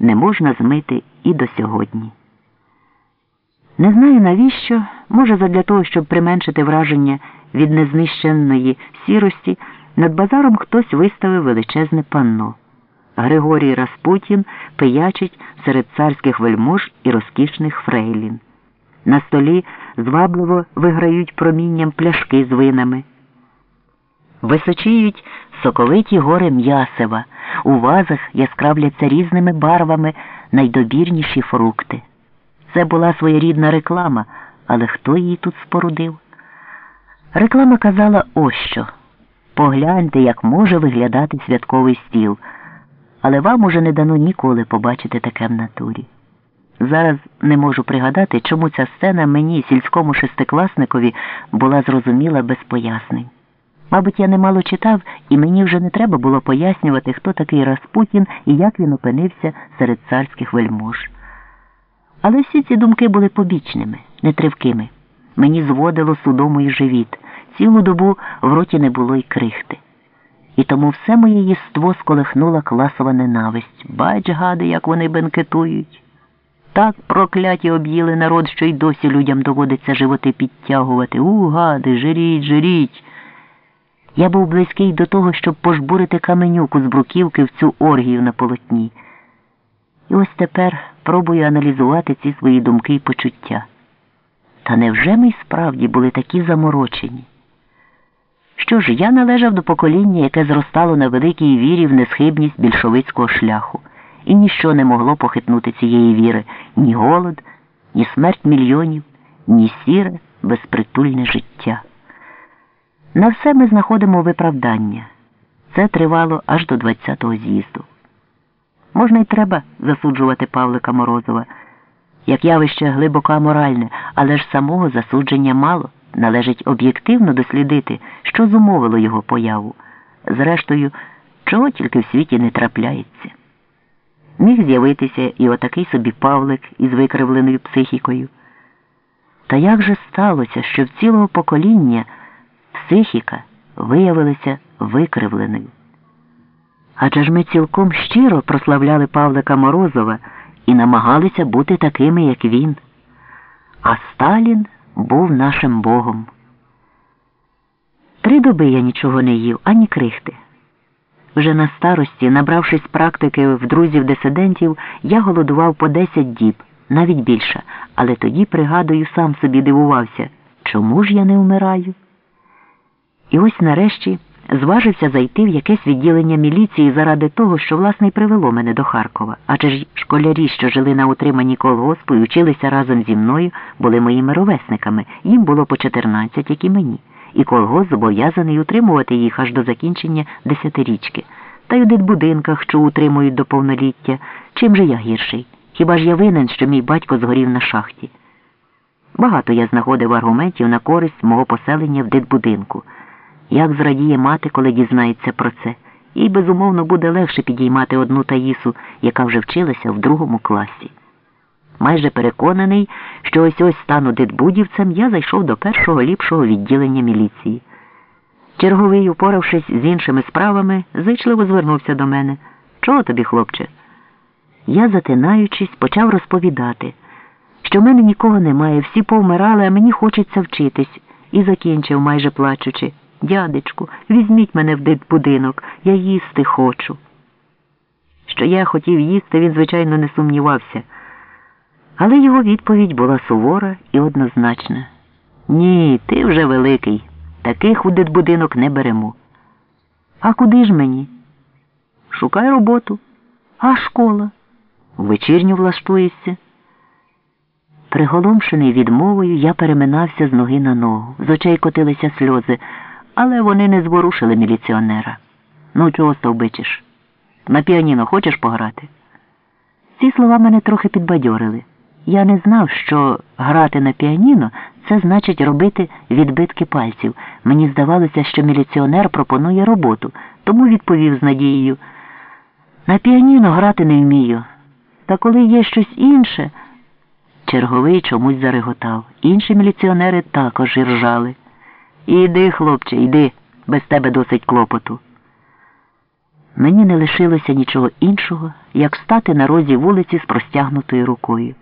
не можна змити і до сьогодні. Не знаю навіщо, може, задля того, щоб применшити враження від незнищенної сірості, над базаром хтось виставив величезне панно. Григорій Распутін пиячить серед царських вельмож і розкішних фрейлін. На столі звабливо виграють промінням пляшки з винами. Височіють соковиті гори м'ясева, у вазах яскравляться різними барвами найдобірніші фрукти. Це була своєрідна реклама, але хто її тут спорудив? Реклама казала ось що. Погляньте, як може виглядати святковий стіл, але вам уже не дано ніколи побачити таке в натурі. Зараз не можу пригадати, чому ця сцена мені, сільському шестикласникові, була зрозуміла без пояснень. Мабуть, я немало читав, і мені вже не треба було пояснювати, хто такий Распутін і як він опинився серед царських вельмож. Але всі ці думки були побічними, нетривкими. Мені зводило судомою живіт. Цілу добу в роті не було й крихти. І тому все моє єство сколихнула класова ненависть. Бач, гади, як вони бенкетують. Так прокляті об'їли народ, що й досі людям доводиться животи підтягувати. У, гади, жиріть, жиріть. Я був близький до того, щоб пожбурити каменюку з бруківки в цю оргію на полотні. І ось тепер пробую аналізувати ці свої думки і почуття. Та невже ми й справді були такі заморочені? Що ж, я належав до покоління, яке зростало на великій вірі в несхибність більшовицького шляху, і ніщо не могло похитнути цієї віри ні голод, ні смерть мільйонів, ні сіре, безпритульне життя. На все ми знаходимо виправдання. Це тривало аж до 20-го з'їзду. Можна й треба засуджувати Павлика Морозова, як явище глибоко аморальне, але ж самого засудження мало. Належить об'єктивно дослідити, що зумовило його появу. Зрештою, чого тільки в світі не трапляється. Міг з'явитися і отакий собі Павлик із викривленою психікою. Та як же сталося, що в цілого покоління психіка виявилася викривленою? Адже ж ми цілком щиро прославляли Павлика Морозова і намагалися бути такими, як він. А Сталін був нашим Богом. Три доби я нічого не їв, ані крихти. Вже на старості, набравшись практики в друзів дисидентів, я голодував по десять діб, навіть більше, але тоді, пригадую, сам собі дивувався, чому ж я не вмираю? І ось нарешті зважився зайти в якесь відділення міліції заради того, що власне й привело мене до Харкова. Адже ж школярі, що жили на утриманні колгоспу і вчилися разом зі мною, були моїми ровесниками. Їм було по 14, як і мені. І колгосп зобов'язаний утримувати їх аж до закінчення десятирічки. Та й у дитбудинках, що утримують до повноліття. Чим же я гірший? Хіба ж я винен, що мій батько згорів на шахті? Багато я знаходив аргументів на користь мого поселення в дитбудинку. Як зрадіє мати, коли дізнається про це, їй, безумовно, буде легше підіймати одну таїсу, яка вже вчилася в другому класі. Майже переконаний, що ось ось стану дитбудівцем, я зайшов до першого ліпшого відділення міліції. Черговий, упоравшись з іншими справами, зичливо звернувся до мене. Чого тобі, хлопче? Я, затинаючись, почав розповідати, що в мене нікого немає, всі повмирали, а мені хочеться вчитись, і закінчив, майже плачучи. Дядечку, візьміть мене в дитбудинок, я їсти хочу. Що я хотів їсти, він, звичайно, не сумнівався. Але його відповідь була сувора і однозначна. Ні, ти вже великий. Таких у дитбудинок не беремо. А куди ж мені? Шукай роботу. А школа? Вечірню влаштуєшся. Приголомшений відмовою, я переминався з ноги на ногу. З очей котилися сльози але вони не зворушили міліціонера. Ну, чого стовбичиш? На піаніно хочеш пограти? Ці слова мене трохи підбадьорили. Я не знав, що грати на піаніно це значить робити відбитки пальців. Мені здавалося, що міліціонер пропонує роботу, тому відповів з надією. На піаніно грати не вмію. Та коли є щось інше, черговий чомусь зареготав. Інші міліціонери також іржали. Іди, хлопче, йди, без тебе досить клопоту. Мені не лишилося нічого іншого, як стати на розі вулиці з простягнутою рукою.